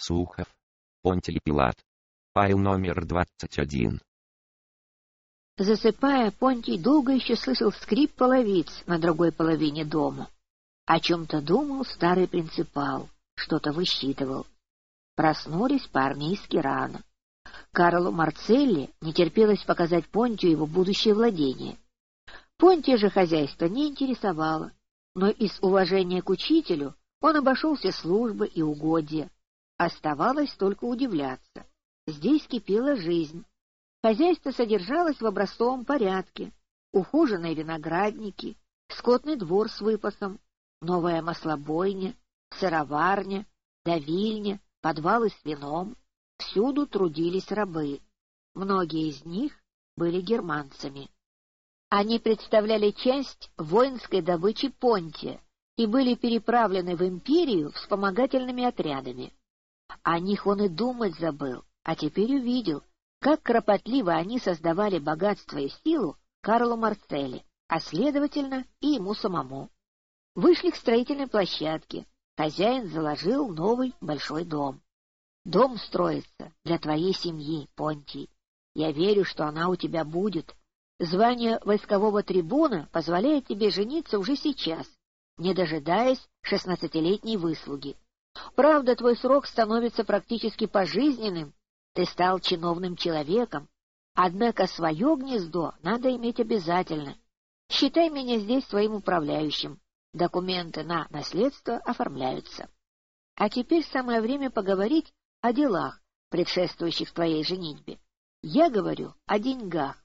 Сухов. Понтий Пилат. Файл номер 21. Засыпая, Понтий долго еще слышал скрип половиц на другой половине дома. О чем-то думал старый принципал, что-то высчитывал. Проснулись по-армейски рано. Карлу Марцелли не терпелось показать Понтию его будущее владение. Понтия же хозяйство не интересовало, но из уважения к учителю он обошел все службы и угодья. Оставалось только удивляться. Здесь кипела жизнь. Хозяйство содержалось в образцовом порядке. Ухоженные виноградники, скотный двор с выпасом, новая маслобойня, сыроварня, давильня, подвалы с вином. Всюду трудились рабы. Многие из них были германцами. Они представляли часть воинской добычи Понтия и были переправлены в империю вспомогательными отрядами. О них он и думать забыл, а теперь увидел, как кропотливо они создавали богатство и силу Карлу Марцелли, а следовательно и ему самому. Вышли к строительной площадке. Хозяин заложил новый большой дом. Дом строится для твоей семьи, Понтий. Я верю, что она у тебя будет. Звание войскового трибуна позволяет тебе жениться уже сейчас, не дожидаясь шестнадцатилетней выслуги. Правда, твой срок становится практически пожизненным, ты стал чиновным человеком, однако свое гнездо надо иметь обязательно. Считай меня здесь своим управляющим, документы на наследство оформляются. А теперь самое время поговорить о делах, предшествующих твоей женитьбе. Я говорю о деньгах.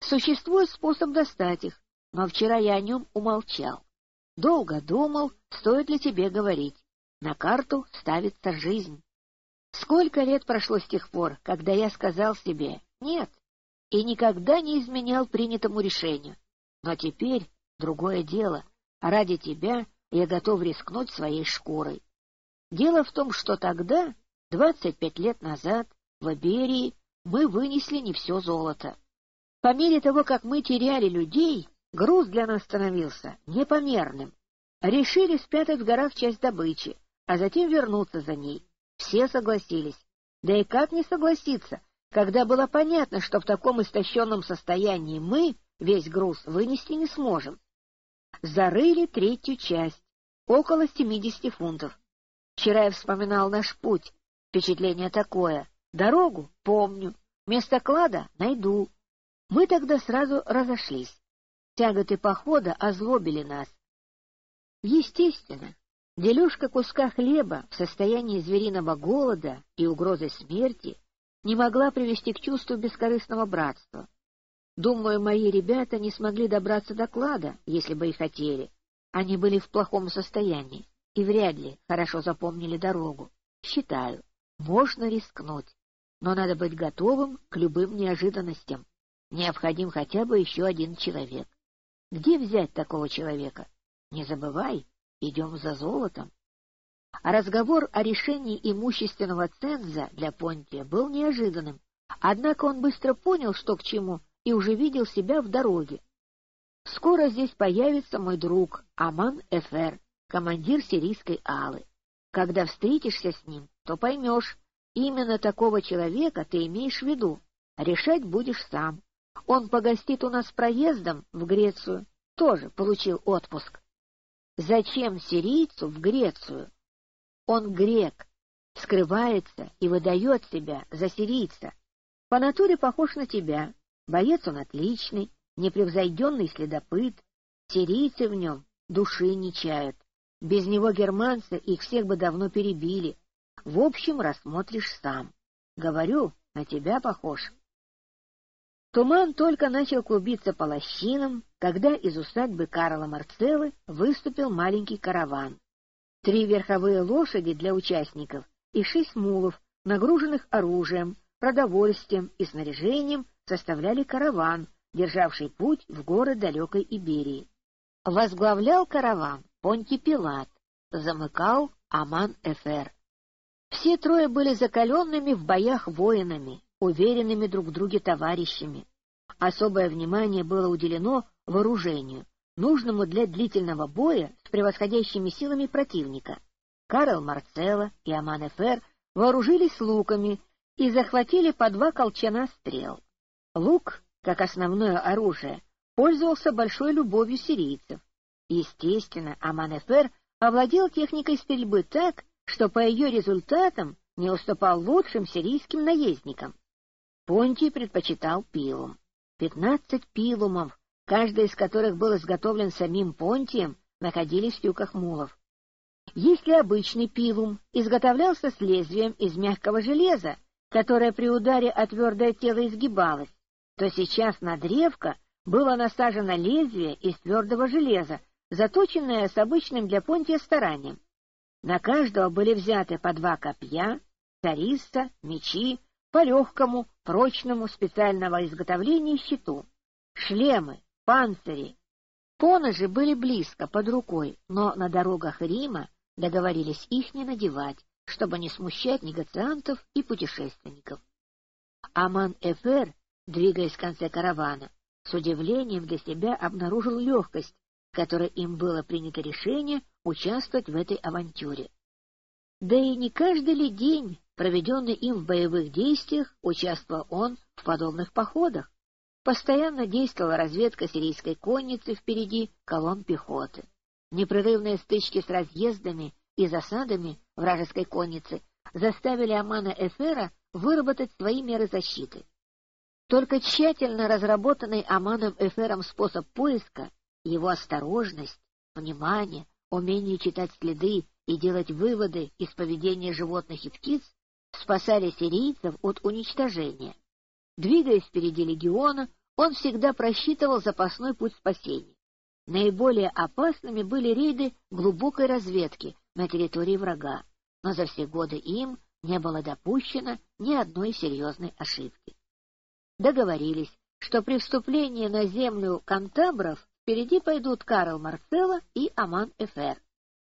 Существует способ достать их, но вчера я о нем умолчал. Долго думал, стоит ли тебе говорить. На карту ставится жизнь. Сколько лет прошло с тех пор, когда я сказал себе «нет» и никогда не изменял принятому решению. Но теперь другое дело. Ради тебя я готов рискнуть своей шкурой. Дело в том, что тогда, двадцать пять лет назад, в Иберии, мы вынесли не все золото. По мере того, как мы теряли людей, груз для нас становился непомерным. Решили спрятать в горах часть добычи, а затем вернуться за ней. Все согласились. Да и как не согласиться, когда было понятно, что в таком истощенном состоянии мы весь груз вынести не сможем. Зарыли третью часть, около семидесяти фунтов. Вчера я вспоминал наш путь. Впечатление такое. Дорогу помню, место клада найду. Мы тогда сразу разошлись. Тяготы похода озлобили нас. Естественно, Дележка куска хлеба в состоянии звериного голода и угрозы смерти не могла привести к чувству бескорыстного братства. Думаю, мои ребята не смогли добраться до клада, если бы и хотели. Они были в плохом состоянии и вряд ли хорошо запомнили дорогу. Считаю, можно рискнуть, но надо быть готовым к любым неожиданностям. Необходим хотя бы еще один человек. Где взять такого человека? Не забывай, идем за золотом. А разговор о решении имущественного ценза для Понтия был неожиданным, однако он быстро понял, что к чему, и уже видел себя в дороге. Скоро здесь появится мой друг Аман Эфер, командир сирийской алы. Когда встретишься с ним, то поймешь, именно такого человека ты имеешь в виду. Решать будешь сам. Он погостит у нас проездом в Грецию, тоже получил отпуск. Зачем сирийцу в Грецию? Он грек, скрывается и выдает себя за сирийца. По натуре похож на тебя. Боец он отличный, непревзойденный следопыт. Сирийцы в нем души не чают. Без него германцы их всех бы давно перебили. В общем, рассмотришь сам. Говорю, на тебя похож. Туман только начал клубиться по лощинам, когда из усадьбы Карла Марцеллы выступил маленький караван. Три верховые лошади для участников и шесть мулов, нагруженных оружием, продовольствием и снаряжением, составляли караван, державший путь в город далекой Иберии. Возглавлял караван Понти Пилат, замыкал Аман Эфер. Все трое были закаленными в боях воинами, уверенными друг в друге товарищами. Особое внимание было уделено вооружению, нужному для длительного боя с превосходящими силами противника. Карл Марцелло и Аман Эфер вооружились луками и захватили по два колчана стрел. Лук, как основное оружие, пользовался большой любовью сирийцев. Естественно, Аман-Эфер овладел техникой стрельбы так, что по ее результатам не уступал лучшим сирийским наездникам. Понтий предпочитал пилум. Пятнадцать пилумов, каждый из которых был изготовлен самим Понтием, находились в тюках мулов. Если обычный пилум изготовлялся с лезвием из мягкого железа, которое при ударе о твердое тело изгибалось, то сейчас на древко было насажено лезвие из твердого железа, заточенное с обычным для понтия старанием. На каждого были взяты по два копья, тариста, мечи, по легкому, прочному специального изготовления щиту, шлемы, панцири. Поножи были близко, под рукой, но на дорогах Рима договорились их не надевать, чтобы не смущать негациантов и путешественников. Аман-Эфер, двигаясь в конце каравана, с удивлением для себя обнаружил легкость, которой им было принято решение участвовать в этой авантюре. Да и не каждый ли день, проведенный им в боевых действиях, участвовал он в подобных походах. Постоянно действовала разведка сирийской конницы впереди колонн пехоты. Непрерывные стычки с разъездами и засадами вражеской конницы заставили Амана Эфера выработать свои меры защиты. Только тщательно разработанный Аманом Эфером способ поиска, его осторожность, внимание, умение читать следы и делать выводы из поведения животных и птиц спасали сирийцев от уничтожения. Двигаясь впереди легиона, он всегда просчитывал запасной путь спасения. Наиболее опасными были рейды глубокой разведки на территории врага, но за все годы им не было допущено ни одной серьезной ошибки. Договорились, что при вступлении на землю кантабров впереди пойдут Карл Марцелло и Аман Эфер.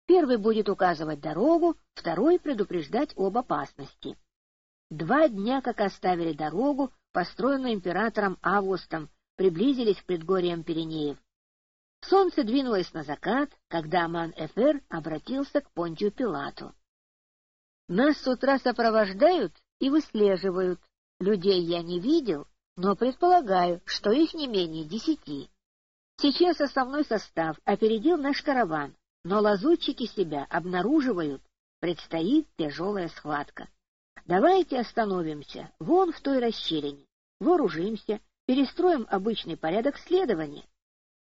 Первый будет указывать дорогу, второй предупреждать об опасности. Два дня, как оставили дорогу, построенную императором Августом, приблизились к предгорьям Пиренеев. Солнце двинулось на закат, когда Аман-Эфер обратился к Понтию Пилату. «Нас с утра сопровождают и выслеживают. Людей я не видел, но предполагаю, что их не менее десяти. Сейчас основной состав опередил наш караван, но лазутчики себя обнаруживают, предстоит тяжелая схватка. Давайте остановимся вон в той расщелине, вооружимся, перестроим обычный порядок следования.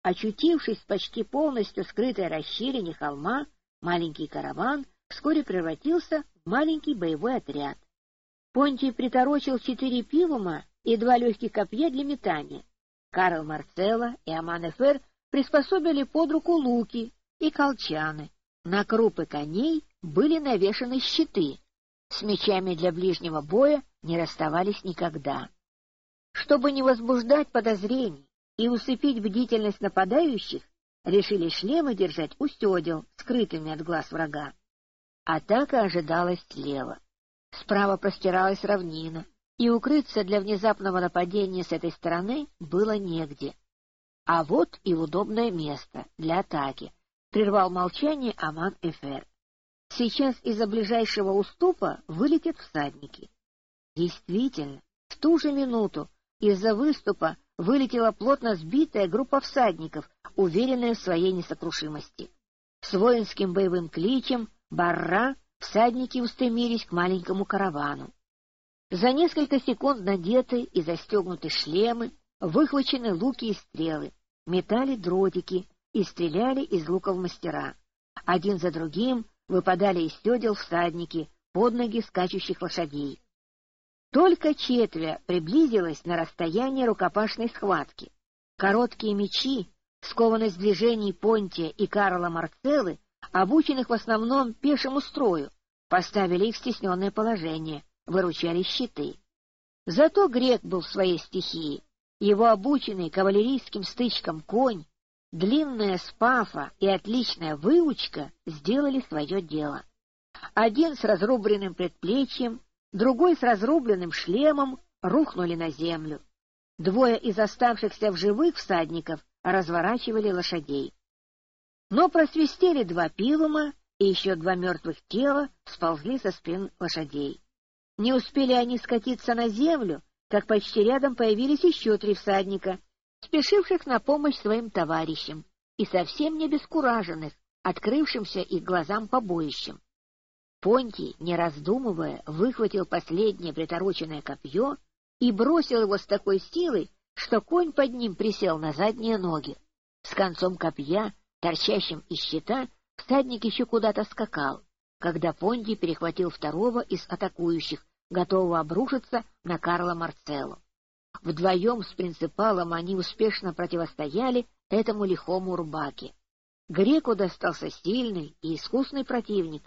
Очутившись в почти полностью скрытой расщелине холма, маленький караван вскоре превратился в маленький боевой отряд. Понтий приторочил четыре пилума и два легких копья для метания. Карл Марцелло и Аман Эфер приспособили под руку луки и колчаны. На крупы коней были навешаны щиты. С мечами для ближнего боя не расставались никогда. Чтобы не возбуждать подозрений, и усыпить бдительность нападающих, решили шлемы держать у седел, скрытыми от глаз врага. Атака ожидалась слева. Справа простиралась равнина, и укрыться для внезапного нападения с этой стороны было негде. А вот и удобное место для атаки, прервал молчание Аман Эфер. Сейчас из-за ближайшего уступа вылетят всадники. Действительно, в ту же минуту из-за выступа вылетела плотно сбитая группа всадников, уверенная в своей несокрушимости. С воинским боевым кличем «Барра» всадники устремились к маленькому каравану. За несколько секунд надеты и застегнуты шлемы, выхвачены луки и стрелы, метали дротики и стреляли из луков мастера. Один за другим выпадали из седел всадники под ноги скачущих лошадей. Только четверть приблизилась на расстояние рукопашной схватки. Короткие мечи, скованность движений Понтия и Карла Марцеллы, обученных в основном пешему строю, поставили их в стесненное положение, выручали щиты. Зато грек был в своей стихии. Его обученный кавалерийским стычкам конь, длинная спафа и отличная выучка сделали свое дело. Один с разрубленным предплечьем, другой с разрубленным шлемом рухнули на землю. Двое из оставшихся в живых всадников разворачивали лошадей. Но просвистели два пилума, и еще два мертвых тела сползли со спин лошадей. Не успели они скатиться на землю, как почти рядом появились еще три всадника, спешивших на помощь своим товарищам и совсем не бескураженных, открывшимся их глазам побоищем. Понтий, не раздумывая, выхватил последнее притороченное копье и бросил его с такой силой, что конь под ним присел на задние ноги. С концом копья, торчащим из щита, всадник еще куда-то скакал, когда Понтий перехватил второго из атакующих, готового обрушиться на Карла Марцелло. Вдвоем с принципалом они успешно противостояли этому лихому рубаке. Греку достался сильный и искусный противник.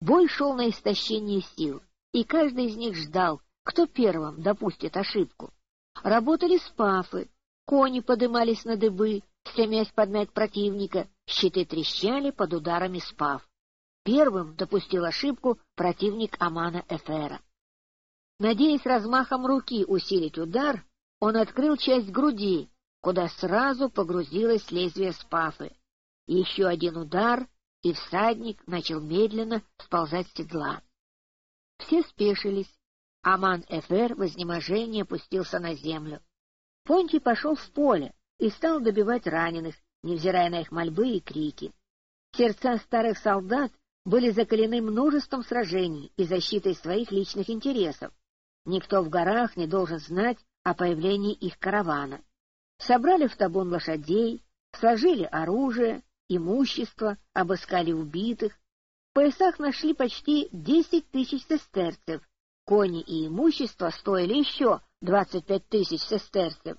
Бой шел на истощение сил, и каждый из них ждал, кто первым допустит ошибку. Работали спафы, кони подымались на дыбы, стремясь подмять противника, щиты трещали под ударами спав. Первым допустил ошибку противник Амана Эфера. Надеясь размахом руки усилить удар, он открыл часть груди, куда сразу погрузилось лезвие спафы. Еще один удар, и всадник начал медленно сползать с седла. Все спешились. Аман-Эфер в изнеможении опустился на землю. Понтий пошел в поле и стал добивать раненых, невзирая на их мольбы и крики. Сердца старых солдат были закалены множеством сражений и защитой своих личных интересов. Никто в горах не должен знать о появлении их каравана. Собрали в табун лошадей, сложили оружие, имущество, обыскали убитых. В поясах нашли почти десять тысяч сестерцев. Кони и имущество стоили еще двадцать пять тысяч сестерцев.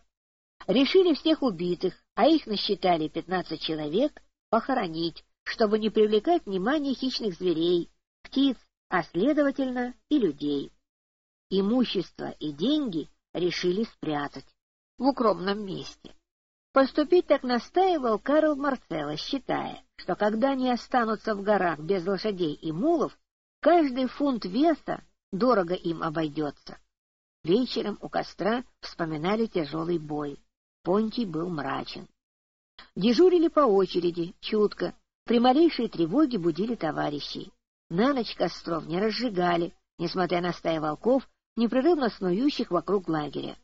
Решили всех убитых, а их насчитали пятнадцать человек, похоронить, чтобы не привлекать внимание хищных зверей, птиц, а следовательно и людей. Имущество и деньги решили спрятать в укромном месте. Поступить так настаивал Карл Марцелло, считая, что когда они останутся в горах без лошадей и мулов, каждый фунт веса дорого им обойдется. Вечером у костра вспоминали тяжелый бой. Понтий был мрачен. Дежурили по очереди, чутко, при малейшей тревоге будили товарищей. На ночь костров не разжигали, несмотря на стаи волков, непрерывно снующих вокруг лагеря.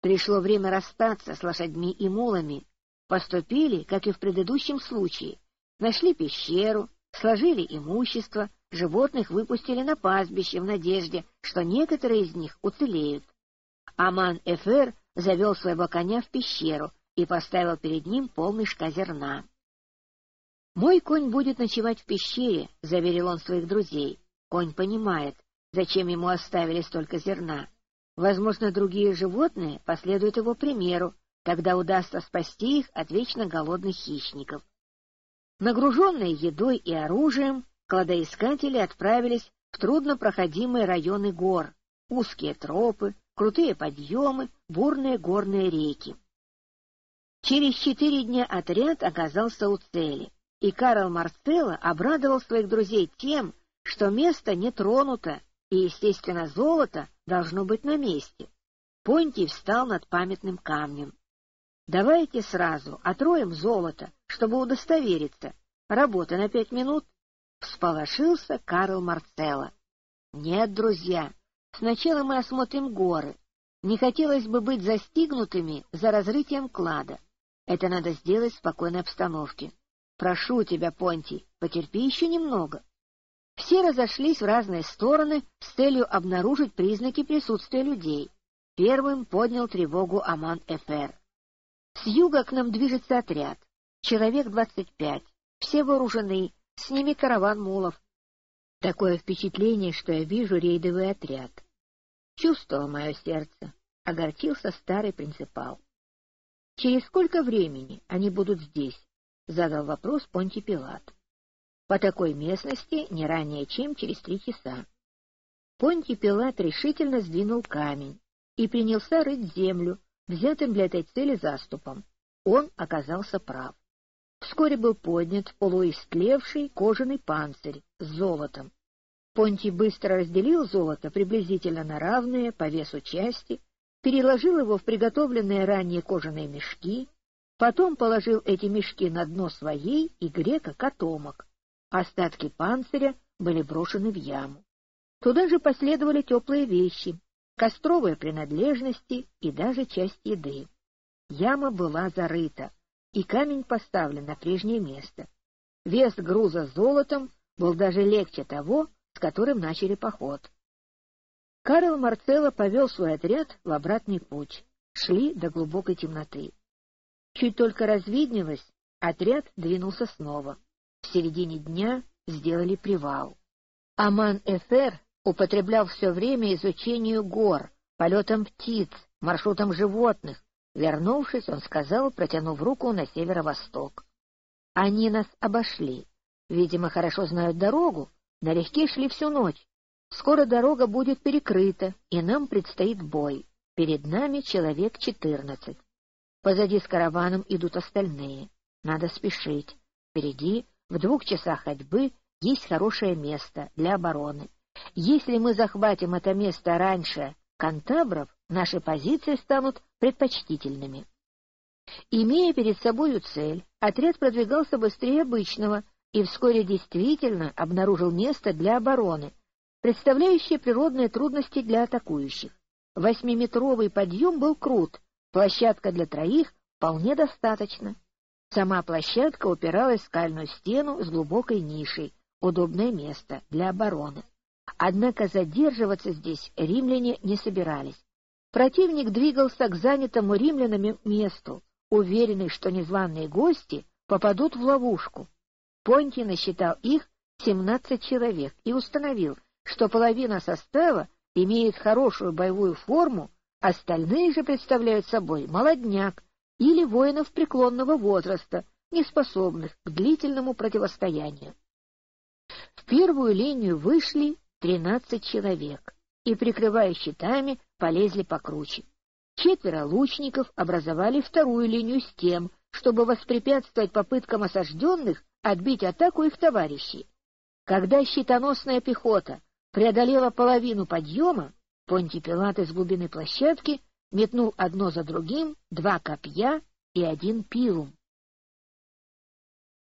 Пришло время расстаться с лошадьми и мулами. Поступили, как и в предыдущем случае. Нашли пещеру, сложили имущество, животных выпустили на пастбище в надежде, что некоторые из них уцелеют. Аман-Эфер завел своего коня в пещеру и поставил перед ним полмешка зерна. «Мой конь будет ночевать в пещере», — заверил он своих друзей. Конь понимает, зачем ему оставили столько зерна. Возможно, другие животные последуют его примеру, когда удастся спасти их от вечно голодных хищников. Нагруженные едой и оружием, кладоискатели отправились в труднопроходимые районы гор, узкие тропы, крутые подъемы, бурные горные реки. Через четыре дня отряд оказался у цели, и Карл Марцелло обрадовал своих друзей тем, что место не тронуто и, естественно, золото должно быть на месте. Понтий встал над памятным камнем. «Давайте сразу отроем золото, чтобы удостовериться. Работа на пять минут». Всполошился Карл Марцелло. «Нет, друзья, сначала мы осмотрим горы. Не хотелось бы быть застигнутыми за разрытием клада. Это надо сделать в спокойной обстановке. Прошу тебя, Понтий, потерпи еще немного». Все разошлись в разные стороны с целью обнаружить признаки присутствия людей. Первым поднял тревогу Аман-Эфер. С юга к нам движется отряд. Человек двадцать пять. Все вооружены, с ними караван мулов. Такое впечатление, что я вижу рейдовый отряд. Чувствовал мое сердце. Огорчился старый принципал. Через сколько времени они будут здесь? Задал вопрос Понти Пилат по такой местности не ранее, чем через три часа. Понтий Пилат решительно сдвинул камень и принялся рыть землю, взятым для этой цели заступом. Он оказался прав. Вскоре был поднят полуистлевший кожаный панцирь с золотом. Понтий быстро разделил золото приблизительно на равные по весу части, переложил его в приготовленные ранее кожаные мешки, потом положил эти мешки на дно своей и грека котомок, Остатки панциря были брошены в яму. Туда же последовали теплые вещи, костровые принадлежности и даже часть еды. Яма была зарыта, и камень поставлен на прежнее место. Вес груза золотом был даже легче того, с которым начали поход. Карл Марцелло повел свой отряд в обратный путь. Шли до глубокой темноты. Чуть только развиднелось, отряд двинулся снова. В середине дня сделали привал. Аман-Эфер употреблял все время изучению гор, полетом птиц, маршрутом животных. Вернувшись, он сказал, протянув руку на северо-восток. Они нас обошли. Видимо, хорошо знают дорогу, налегке шли всю ночь. Скоро дорога будет перекрыта, и нам предстоит бой. Перед нами человек четырнадцать. Позади с караваном идут остальные. Надо спешить. Впереди, в двух часах ходьбы, есть хорошее место для обороны. Если мы захватим это место раньше кантабров, наши позиции станут предпочтительными. Имея перед собою цель, отряд продвигался быстрее обычного и вскоре действительно обнаружил место для обороны, представляющее природные трудности для атакующих. Восьмиметровый подъем был крут, площадка для троих вполне достаточно. Сама площадка упиралась в скальную стену с глубокой нишей, удобное место для обороны. Однако задерживаться здесь римляне не собирались. Противник двигался к занятому римлянами месту, уверенный, что незваные гости попадут в ловушку. Понтий насчитал их семнадцать человек и установил, что половина состава имеет хорошую боевую форму, остальные же представляют собой молодняк или воинов преклонного возраста, неспособных к длительному противостоянию. В первую линию вышли тринадцать человек и, прикрывая щитами, полезли покруче. Четверо лучников образовали вторую линию с тем, чтобы воспрепятствовать попыткам осажденных отбить атаку их товарищей. Когда щитоносная пехота преодолела половину подъема, Понтий Пилат из глубины площадки метнул одно за другим два копья и один пилум.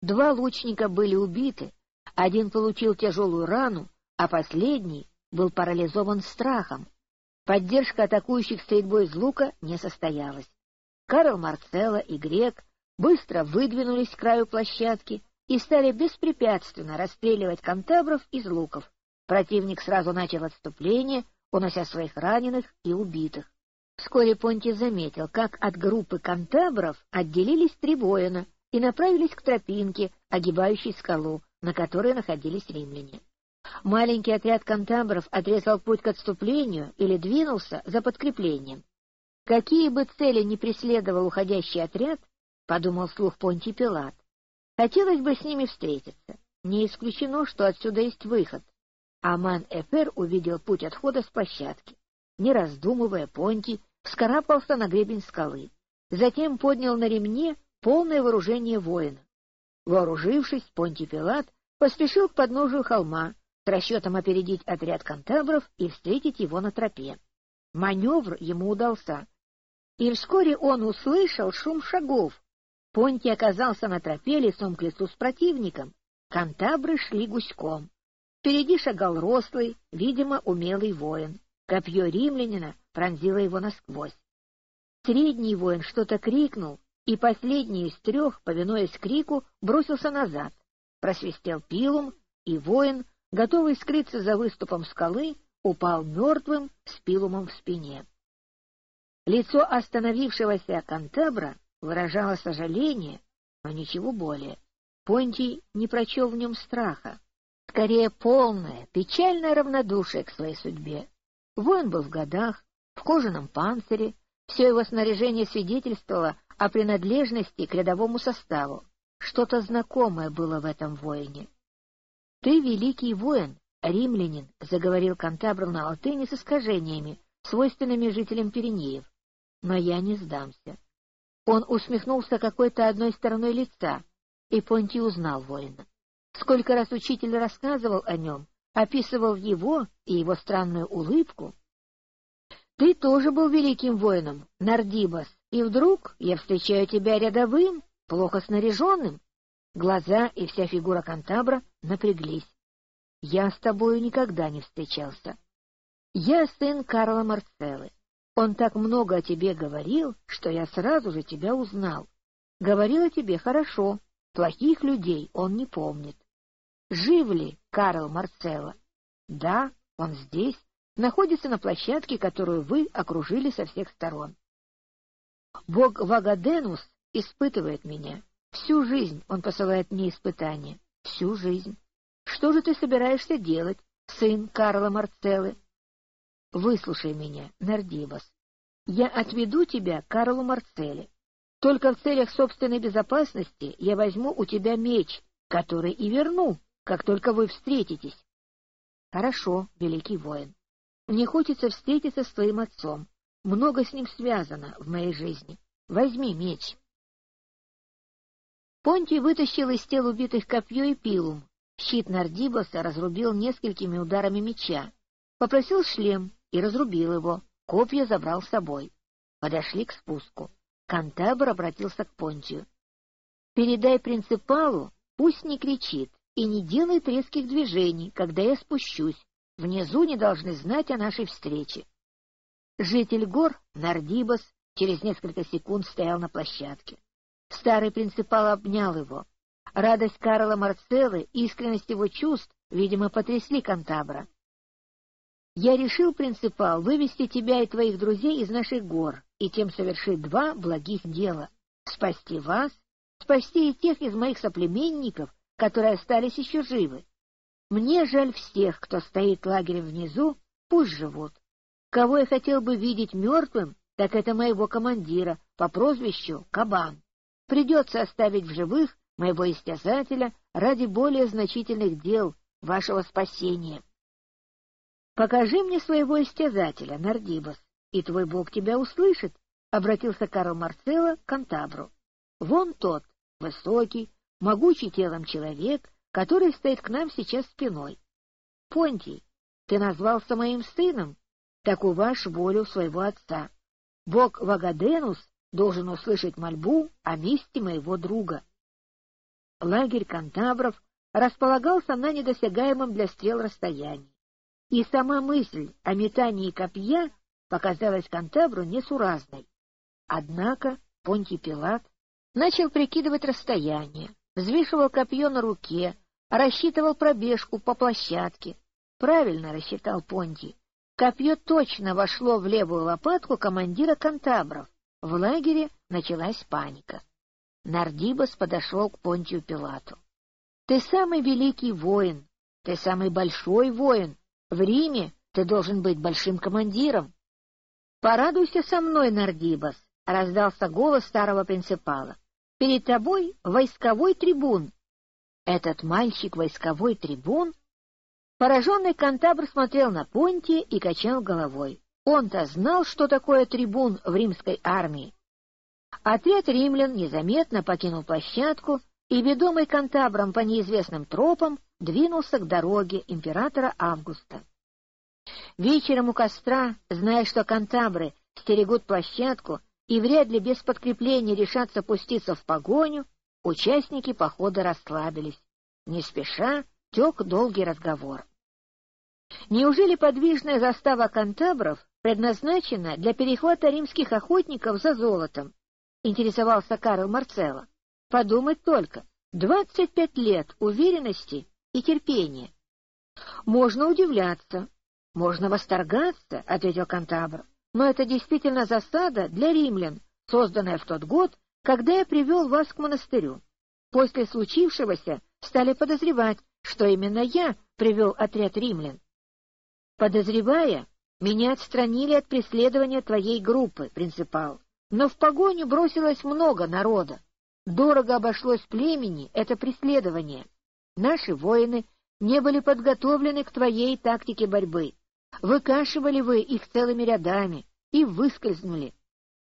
Два лучника были убиты, один получил тяжелую рану, а последний был парализован страхом. Поддержка атакующих стрельбой из лука не состоялась. Карл Марцелло и Грек быстро выдвинулись к краю площадки и стали беспрепятственно расстреливать кантабров из луков. Противник сразу начал отступление, унося своих раненых и убитых. Вскоре Понти заметил, как от группы кантабров отделились три воина и направились к тропинке, огибающей скалу, на которой находились римляне. Маленький отряд кантабров отрезал путь к отступлению или двинулся за подкреплением. Какие бы цели ни преследовал уходящий отряд, — подумал вслух Понтий Пилат, — хотелось бы с ними встретиться. Не исключено, что отсюда есть выход. Аман-Эфер увидел путь отхода с площадки. Не раздумывая, Понтий вскарабкался на гребень скалы. Затем поднял на ремне полное вооружение воина. Вооружившись, Понтий Пилат поспешил к подножию холма, с расчетом опередить отряд кантабров и встретить его на тропе. Маневр ему удался, и вскоре он услышал шум шагов. Понтий оказался на тропе лицом к лицу с противником. Кантабры шли гуськом. Впереди шагал рослый, видимо, умелый воин. Копье римлянина пронзило его насквозь. Средний воин что-то крикнул, и последний из трех, повинуясь крику, бросился назад. Просвистел пилум, и воин готовый скрыться за выступом скалы, упал мертвым с пилумом в спине. Лицо остановившегося Кантебра выражало сожаление, но ничего более. Понтий не прочел в нем страха, скорее полное, печальное равнодушие к своей судьбе. Воин был в годах, в кожаном панцире, все его снаряжение свидетельствовало о принадлежности к рядовому составу. Что-то знакомое было в этом воине. «Ты великий воин, римлянин», — заговорил Кантабр на латыни с искажениями, свойственными жителям Пиренеев. «Но я не сдамся». Он усмехнулся какой-то одной стороной лица, и Понтий узнал воина. Сколько раз учитель рассказывал о нем, описывал его и его странную улыбку. «Ты тоже был великим воином, Нардибас, и вдруг я встречаю тебя рядовым, плохо снаряженным. Глаза и вся фигура Кантабра напряглись. «Я с тобою никогда не встречался. Я сын Карла Марцеллы. Он так много о тебе говорил, что я сразу же тебя узнал. Говорил о тебе хорошо, плохих людей он не помнит. Жив ли Карл Марцелло? Да, он здесь, находится на площадке, которую вы окружили со всех сторон. Бог Вагаденус испытывает меня. Всю жизнь он посылает мне испытания. Всю жизнь. Что же ты собираешься делать, сын Карла Марцеллы? Выслушай меня, Нардибас. Я отведу тебя Карлу Марцелле. Только в целях собственной безопасности я возьму у тебя меч, который и верну, как только вы встретитесь. Хорошо, великий воин. Мне хочется встретиться с твоим отцом. Много с ним связано в моей жизни. Возьми меч. Понтий вытащил из тел убитых копье и пилум. Щит Нардибаса разрубил несколькими ударами меча. Попросил шлем и разрубил его. Копья забрал с собой. Подошли к спуску. Кантабр обратился к Понтию. «Передай принципалу, пусть не кричит и не делает резких движений, когда я спущусь. Внизу не должны знать о нашей встрече». Житель гор, Нардибас, через несколько секунд стоял на площадке. Старый принципал обнял его. Радость Карла Марцеллы, искренность его чувств, видимо, потрясли Кантабра. «Я решил, принципал, вывести тебя и твоих друзей из наших гор и тем совершить два благих дела — спасти вас, спасти и тех из моих соплеменников, которые остались еще живы. Мне жаль всех, кто стоит лагерем внизу, пусть живут. Кого я хотел бы видеть мертвым, так это моего командира по прозвищу Кабан. Придется оставить в живых моего истязателя ради более значительных дел вашего спасения. Покажи мне своего истязателя, Нардибас, и твой бог тебя услышит, — обратился Карл Марцелло к Кантабру. Вон тот, высокий, могучий телом человек, который стоит к нам сейчас спиной. Понтий, ты назвался моим сыном, так уважь волю своего отца. Бог Вагаденус должен услышать мольбу о месте моего друга. Лагерь кантабров располагался на недосягаемом для стрел расстоянии, и сама мысль о метании копья показалась кантабру несуразной. Однако Понтий Пилат начал прикидывать расстояние, взвешивал копье на руке, рассчитывал пробежку по площадке. Правильно рассчитал Понтий. Копье точно вошло в левую лопатку командира кантабров, в лагере началась паника. Нардибас подошел к Понтию Пилату. — Ты самый великий воин, ты самый большой воин. В Риме ты должен быть большим командиром. — Порадуйся со мной, Нардибас, — раздался голос старого принципала. — Перед тобой войсковой трибун. — Этот мальчик войсковой трибун? Пораженный Кантабр смотрел на Понтия и качал головой. Он-то знал, что такое трибун в римской армии. Отряд римлян незаметно покинул площадку и, ведомый кантабром по неизвестным тропам, двинулся к дороге императора Августа. Вечером у костра, зная, что кантабры стерегут площадку и вряд ли без подкрепления решатся пуститься в погоню, участники похода расслабились. Не спеша тек долгий разговор. Неужели подвижная застава кантабров предназначена для перехвата римских охотников за золотом? Интересовался Карл Марцелло. Подумать только, двадцать пять лет уверенности и терпения. Можно удивляться, можно восторгаться, ответил Кантабр, но это действительно засада для римлян, созданная в тот год, когда я привел вас к монастырю. После случившегося стали подозревать, что именно я привел отряд римлян. Подозревая, меня отстранили от преследования твоей группы, принципал, но в погоню бросилось много народа. Дорого обошлось племени это преследование. Наши воины не были подготовлены к твоей тактике борьбы. Выкашивали вы их целыми рядами и выскользнули.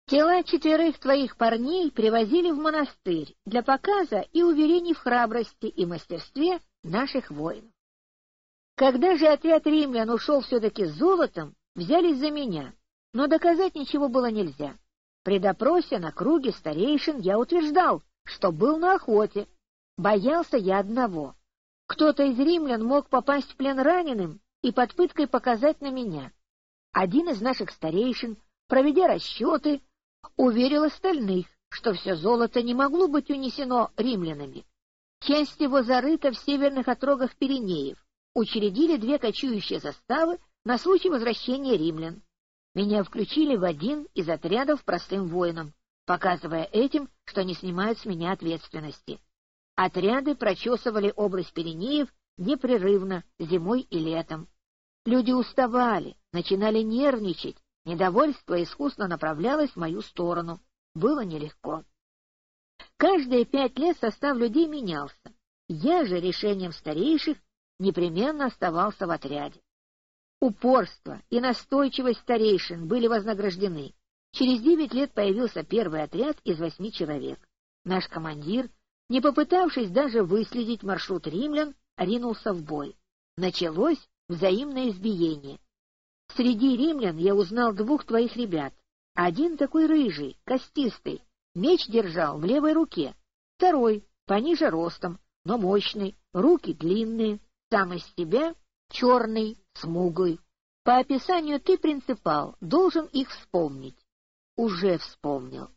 Тела четверых твоих парней привозили в монастырь для показа и уверений в храбрости и мастерстве наших воинов. Когда же отряд римлян ушел все-таки с золотом, взялись за меня, но доказать ничего было нельзя. При допросе на круге старейшин я утверждал, что был на охоте. Боялся я одного. Кто-то из римлян мог попасть в плен раненым и под пыткой показать на меня. Один из наших старейшин, проведя расчеты, уверил остальных, что все золото не могло быть унесено римлянами. Часть его зарыта в северных отрогах Пиренеев. Учредили две кочующие заставы на случай возвращения римлян. Меня включили в один из отрядов простым воином, показывая этим, что не снимают с меня ответственности. Отряды прочесывали область Пиренеев непрерывно, зимой и летом. Люди уставали, начинали нервничать, недовольство искусно направлялось в мою сторону. Было нелегко. Каждые пять лет состав людей менялся. Я же решением старейших непременно оставался в отряде. Упорство и настойчивость старейшин были вознаграждены. Через девять лет появился первый отряд из восьми человек. Наш командир, не попытавшись даже выследить маршрут римлян, ринулся в бой. Началось взаимное избиение. Среди римлян я узнал двух твоих ребят. Один такой рыжий, костистый, меч держал в левой руке. Второй, пониже ростом, но мощный, руки длинные, сам из себя черный, смуглый. По описанию ты, принципал, должен их вспомнить. Уже вспомнил.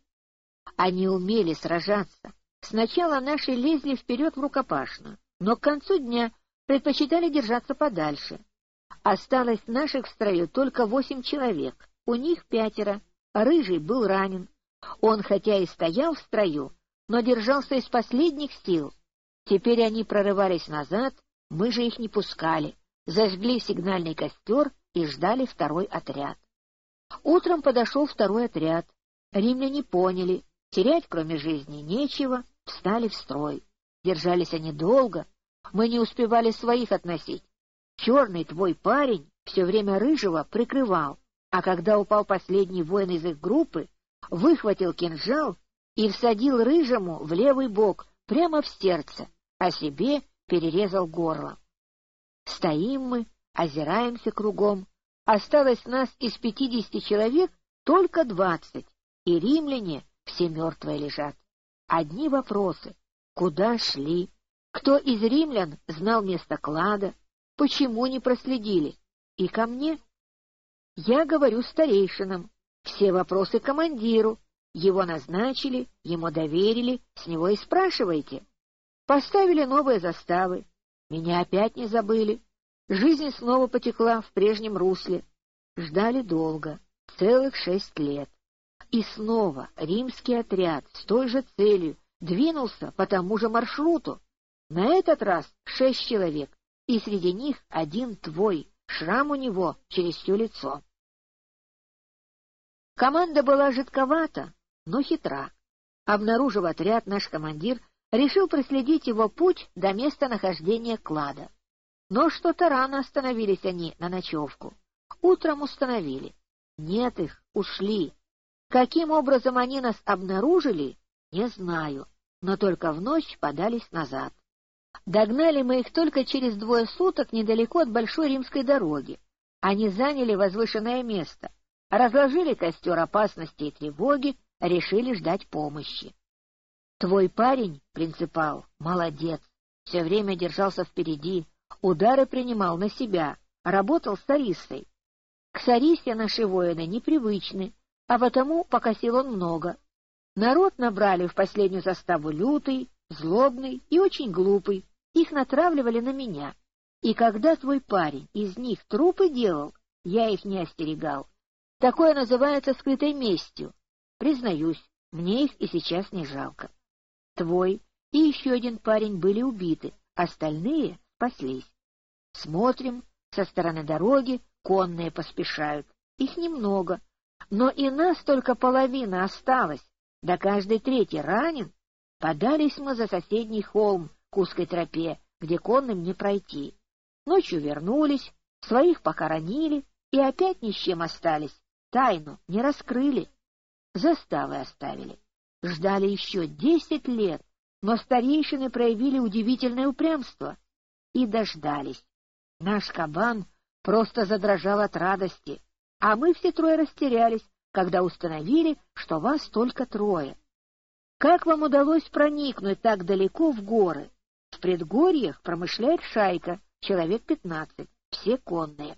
Они умели сражаться. Сначала наши лезли вперед в рукопашную, но к концу дня предпочитали держаться подальше. Осталось наших в строю только восемь человек, у них пятеро. Рыжий был ранен. Он хотя и стоял в строю, но держался из последних сил. Теперь они прорывались назад, мы же их не пускали, зажгли сигнальный костер и ждали второй отряд. Утром подошел второй отряд. Римляне поняли, терять кроме жизни нечего, встали в строй. Держались они долго, мы не успевали своих относить. Черный твой парень все время рыжего прикрывал, а когда упал последний воин из их группы, выхватил кинжал и всадил рыжему в левый бок, прямо в сердце, а себе перерезал горло. Стоим мы, озираемся кругом. Осталось нас из пятидесяти человек только двадцать, и римляне все мертвые лежат. Одни вопросы. Куда шли? Кто из римлян знал место клада? Почему не проследили? И ко мне? Я говорю старейшинам. Все вопросы командиру. Его назначили, ему доверили, с него и спрашивайте. Поставили новые заставы. Меня опять не забыли. Жизнь снова потекла в прежнем русле. Ждали долго, целых шесть лет. И снова римский отряд с той же целью двинулся по тому же маршруту. На этот раз шесть человек, и среди них один твой, шрам у него через все лицо. Команда была жидковата, но хитра. Обнаружив отряд, наш командир решил проследить его путь до места нахождения клада. Но что-то рано остановились они на ночевку. Утром установили. Нет их, ушли. Каким образом они нас обнаружили, не знаю, но только в ночь подались назад. Догнали мы их только через двое суток недалеко от Большой Римской дороги. Они заняли возвышенное место, разложили костер опасности и тревоги, решили ждать помощи. Твой парень, принципал, молодец, все время держался впереди, удары принимал на себя, работал с Сарисой. К Сарисе наши воины непривычны, а потому покосил он много. Народ набрали в последнюю заставу лютый, злобный и очень глупый, их натравливали на меня. И когда твой парень из них трупы делал, я их не остерегал. Такое называется скрытой местью. Признаюсь, мне их и сейчас не жалко. Твой и еще один парень были убиты, остальные спаслись. Смотрим, со стороны дороги конные поспешают. Их немного, но и нас только половина осталась, да каждый третий ранен. Подались мы за соседний холм к узкой тропе, где конным не пройти. Ночью вернулись, своих похоронили и опять ни с чем остались, тайну не раскрыли. Заставы оставили. Ждали еще десять лет, но старейшины проявили удивительное упрямство и дождались. Наш кабан просто задрожал от радости, а мы все трое растерялись, когда установили, что вас только трое. Как вам удалось проникнуть так далеко в горы? В предгорьях промышляет шайка, человек пятнадцать, все конные.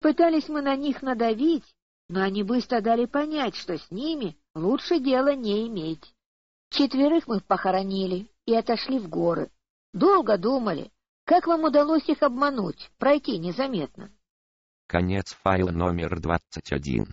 Пытались мы на них надавить, но они быстро дали понять, что с ними лучше дела не иметь. Четверых мы похоронили и отошли в горы. Долго думали, как вам удалось их обмануть, пройти незаметно. Конец файла номер 21.